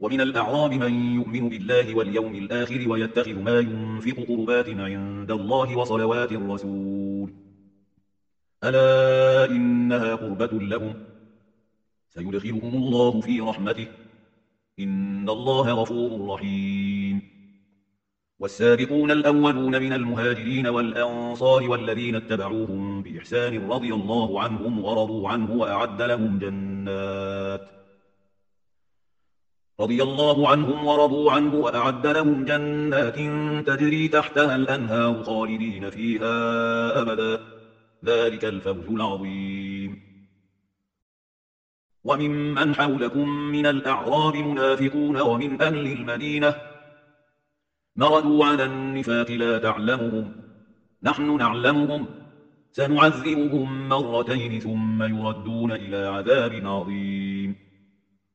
ومن الأعراب من يؤمن بالله واليوم الآخر ويتخذ ما ينفق قربات عند الله وصلوات الرسول. ألا إنها قربة لهم؟ سيدخلهم الله في رحمته. إن الله غفور رحيم. والسابقون الأولون من المهاجرين والأنصار والذين اتبعوهم بإحسان رضي الله عنهم ورضوا عنه وأعد لهم جنات. رضي الله عنهم ورضوا عنه وأعد لهم جنات تجري تحتها الأنهار خالدين فيها أبدا. ذلك الفوز العظيم. وممن حولكم من الأعراب منافقون ومن أهل المدينة. مردوا على النفاق لا تعلمهم. نحن نعلمهم. سنعذبهم مرتين ثم يردون إلى عذاب عظيم.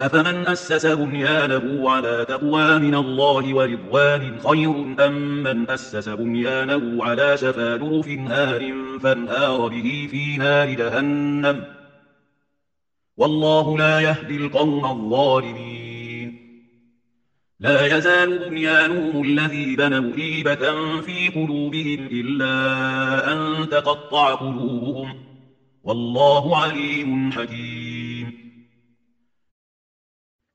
أفمن أسس بنيانه على تقوى من الله ورضوان خير أم من أسس بنيانه على شفا جرف هار فانهار به في نار جهنم والله لا يهدي القوم الظالمين. لا يزال بنيانهم الذي بنوا إيبة في قلوبهم إلا أن تقطع قلوبهم والله عليم حكيم.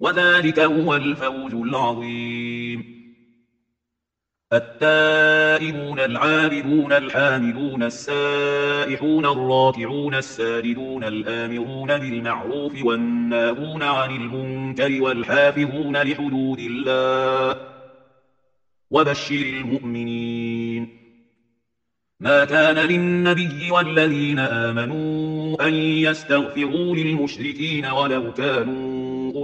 وذلك هو الفوز العظيم. التائبون العابدون الحامدون السائحون الراكعون الساجدون الآمرون بالمعروف والناهون عن المنكر والحافظون لحدود الله. وبشر المؤمنين. ما كان للنبي والذين آمنوا أن يستغفروا للمشركين ولو كانوا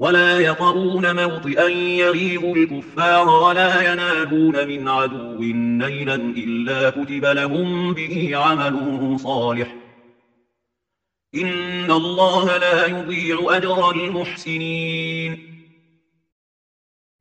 ولا يطرون موطئا يغيظ الكفار ولا ينالون من عدو نيلا إلا كتب لهم به عمل صالح. إن الله لا يضيع أجر المحسنين.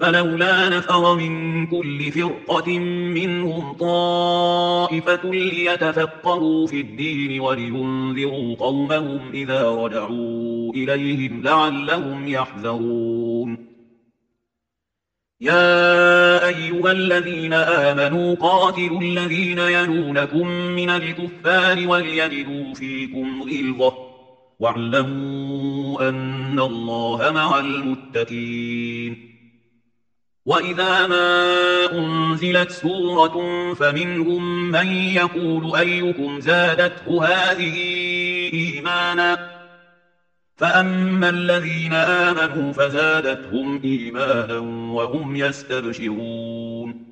فلولا نفر من كل فرقة منهم طائفة ليتفقهوا في الدين ولينذروا قومهم إذا رجعوا إليهم لعلهم يحذرون. يا أيها الذين آمنوا قاتلوا الذين ينونكم من الكفار وليجدوا فيكم غلظة. واعلموا أن الله مع المتقين. وَإِذَا مَا أُنْزِلَتْ سُورَةٌ فَمِنْهُمْ مَنْ يَقُولُ أَيُّكُمْ زَادَتْهُ هَذِهِ إِيمَانًا فَأَمَّا الَّذِينَ آمَنُوا فَزَادَتْهُمْ إِيمَانًا وَهُمْ يَسْتَبْشِرُونَ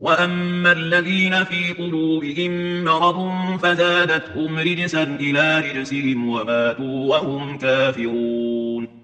وَأَمَّا الَّذِينَ فِي قُلُوبِهِم مَّرَضٌ فَزَادَتْهُمْ رِجْسًا إِلَى رِجْسِهِمْ وَمَاتُوا وَهُمْ كَافِرُونَ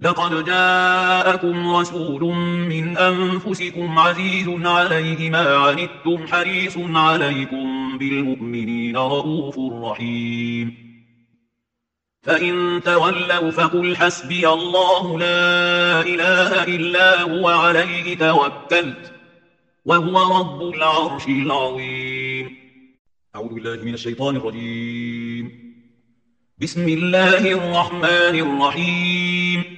لقد جاءكم رسول من أنفسكم عزيز عليه ما عنتم حريص عليكم بالمؤمنين رؤوف رحيم. فإن تولوا فقل حسبي الله لا إله إلا هو عليه توكلت وهو رب العرش العظيم. أعوذ بالله من الشيطان الرجيم. بسم الله الرحمن الرحيم.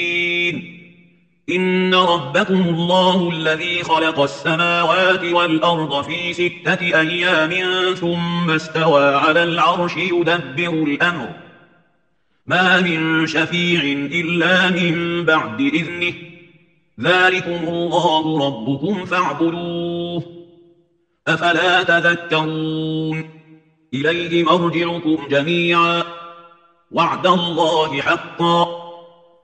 إن ربكم الله الذي خلق السماوات والأرض في ستة أيام ثم استوى على العرش يدبر الأمر ما من شفيع إلا من بعد إذنه ذلكم الله ربكم فاعبدوه أفلا تذكرون؟ إليه مرجعكم جميعا وعد الله حقا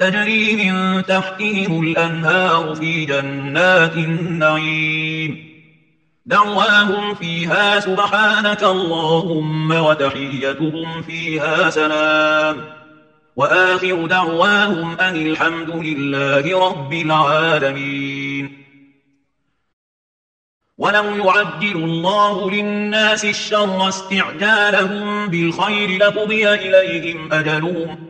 تجري من تحتهم الأنهار في جنات النعيم. دعواهم فيها سبحانك اللهم وتحيتهم فيها سلام. وآخر دعواهم أن الحمد لله رب العالمين. ولو يعجل الله للناس الشر استعجالهم بالخير لقضي إليهم أجلهم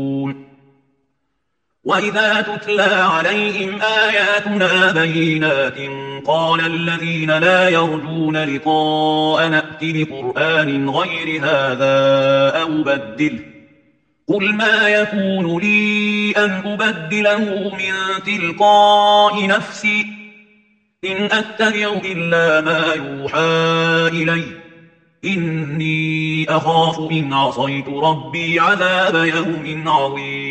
وَإِذَا تُتْلَى عَلَيْهِمْ آيَاتُنَا بَيِّنَاتٍ قَالَ الَّذِينَ لَا يَرْجُونَ لِقَاءَ نَأْتِ بِقُرْآنٍ غَيْرِ هَذَا أَوْ بَدِّلْهُ قُلْ مَا يَكُونُ لِي أَنْ أُبَدِّلَهُ مِنْ تِلْقَاءِ نَفْسِي إِنْ أَتَّبِعُ إِلَّا مَا يُوحَى إِلَيَّ إِنِّي أَخَافُ إِنْ عَصَيْتُ رَبِّي عَذَابَ يَوْمٍ عَظِيمٍ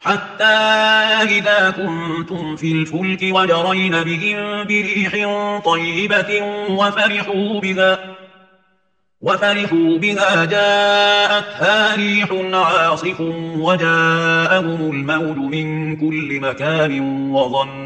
حتى إذا كنتم في الفلك وجرين بهم بريح طيبة وفرحوا بها وفرحوا بها جاءتها ريح عاصف وجاءهم الموت من كل مكان وظن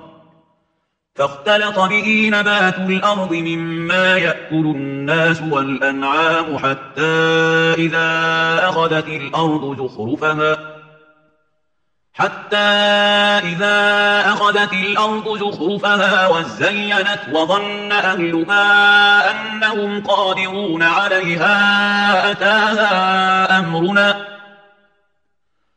فاختلط به نبات الأرض مما يأكل الناس والأنعام حتى إذا أخذت الأرض زخرفها. حتى إذا أخذت الأرض زخرفها وزينت وظن أهلها أنهم قادرون عليها أتاها أمرنا.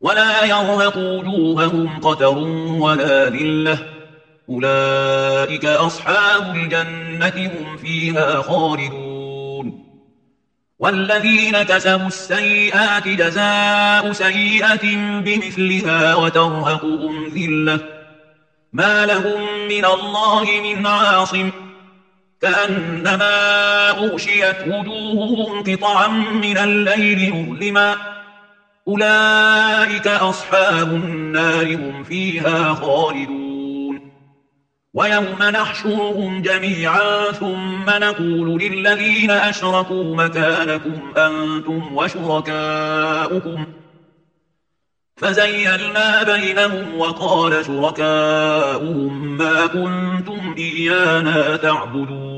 ولا يرهق وجوههم قتر ولا ذلة. أولئك أصحاب الجنة هم فيها خالدون. والذين كسبوا السيئات جزاء سيئة بمثلها وترهقهم ذلة. ما لهم من الله من عاصم. كأنما أغشيت وجوههم قطعا من الليل مظلماً. أولئك أصحاب النار هم فيها خالدون. ويوم نحشرهم جميعا ثم نقول للذين أشركوا مكانكم أنتم وشركاؤكم. فزيّلنا بينهم وقال شركاؤهم ما كنتم إيانا تعبدون.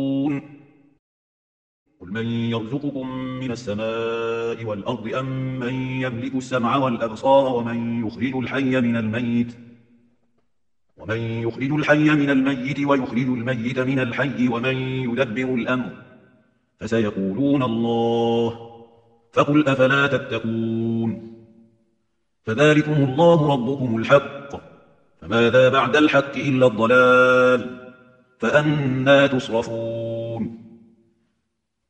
من يرزقكم من السماء والأرض أم من يملك السمع والأبصار ومن يخرج الحي من الميت ومن يخرج الحي من الميت ويخرج الميت من الحي ومن يدبر الأمر فسيقولون الله فقل أفلا تتقون فذلكم الله ربكم الحق فماذا بعد الحق إلا الضلال فأنا تصرفون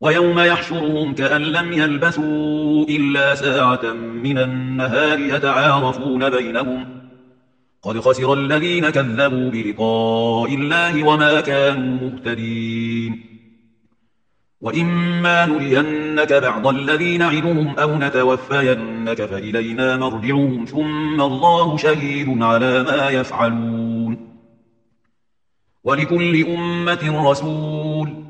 ويوم يحشرهم كأن لم يلبثوا إلا ساعة من النهار يتعارفون بينهم قد خسر الذين كذبوا بلقاء الله وما كانوا مهتدين وإما نرينك بعض الذين عدوهم أو نتوفينك فإلينا مرجعهم ثم الله شهيد على ما يفعلون ولكل أمة رسول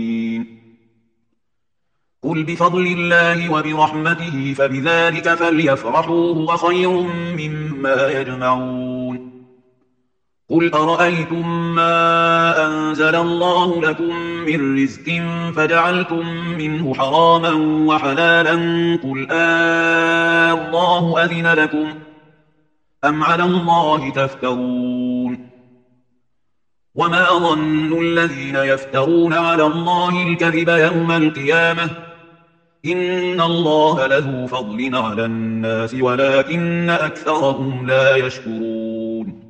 قل بفضل الله وبرحمته فبذلك فليفرحوا هو خير مما يجمعون. قل أرأيتم ما أنزل الله لكم من رزق فجعلتم منه حراما وحلالا قل آه الله أذن لكم أم على الله تفترون. وما أظن الذين يفترون على الله الكذب يوم القيامة إن الله له فضل على الناس ولكن أكثرهم لا يشكرون.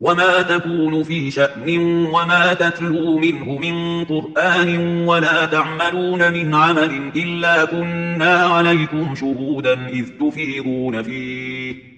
وما تكون في شأن وما تتلو منه من قرآن ولا تعملون من عمل إلا كنا عليكم شهودا إذ تفيرون فيه.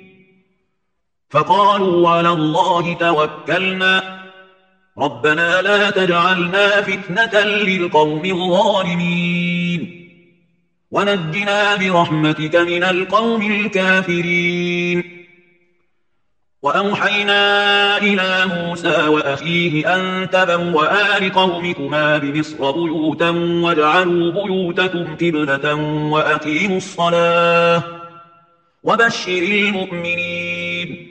فقالوا على الله توكلنا. ربنا لا تجعلنا فتنة للقوم الظالمين. ونجنا برحمتك من القوم الكافرين. وأوحينا إلى موسى وأخيه أن تبوأ لقومكما بمصر بيوتا واجعلوا بيوتكم تبلة وأقيموا الصلاة. وبشر المؤمنين.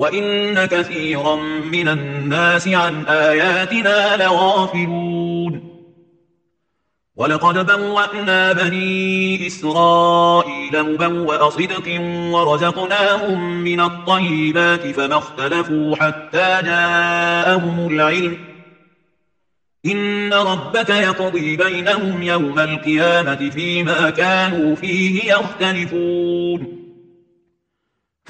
وَإِنَّ كَثِيرًا مِنَ النَّاسِ عَن آيَاتِنَا لَغَافِلُونَ وَلَقَدْ بَوَّأْنَا بَنِي إِسْرَائِيلَ مُبَوَّأَ صِدْقٍ وَرَزَقْنَاهُمْ مِنَ الطَّيِّبَاتِ فَمَا اخْتَلَفُوا حَتَّى جَاءَهُمُ الْعِلْمُ إِنَّ رَبَّكَ يَقْضِي بَيْنَهُمْ يَوْمَ الْقِيَامَةِ فِيمَا كَانُوا فِيهِ يَخْتَلِفُونَ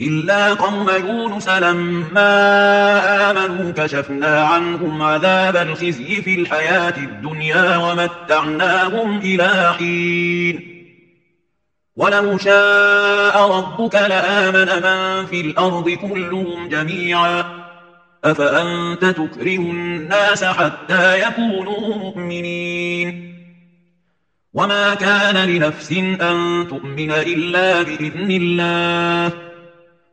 إلا قوم يونس لما آمنوا كشفنا عنهم عذاب الخزي في الحياة الدنيا ومتعناهم إلى حين. ولو شاء ربك لآمن من في الأرض كلهم جميعا. أفأنت تكره الناس حتى يكونوا مؤمنين؟ وما كان لنفس أن تؤمن إلا بإذن الله.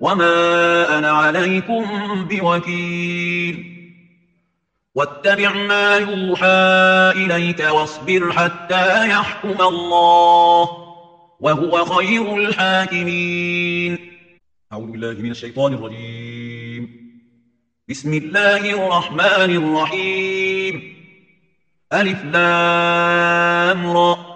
وما أنا عليكم بوكيل واتبع ما يوحى إليك واصبر حتى يحكم الله وهو خير الحاكمين أعوذ بالله من الشيطان الرجيم بسم الله الرحمن الرحيم ألف لامرأ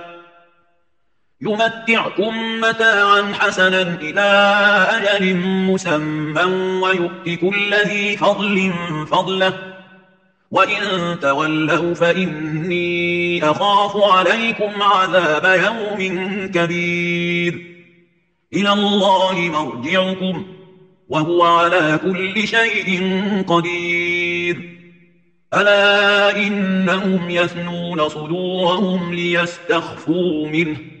يمتعكم متاعا حسنا إلى أجل مسمى ويؤتك الذي فضل فضله. وإن تولوا فإني أخاف عليكم عذاب يوم كبير. إلى الله مرجعكم وهو على كل شيء قدير. ألا إنهم يثنون صدورهم ليستخفوا منه.